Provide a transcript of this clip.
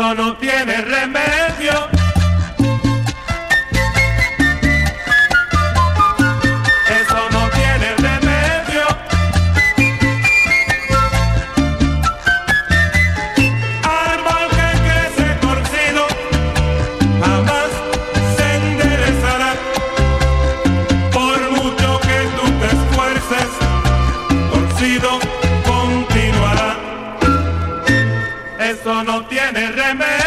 No tiene remedio. Eso no tiene remedio.